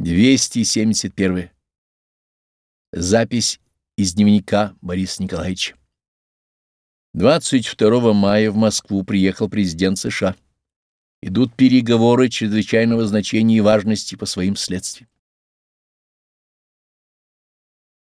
271. Запись из дневника Бориса Николаевича. 22 мая в Москву приехал президент США. Идут переговоры чрезвычайного значения и важности по своим следствиям.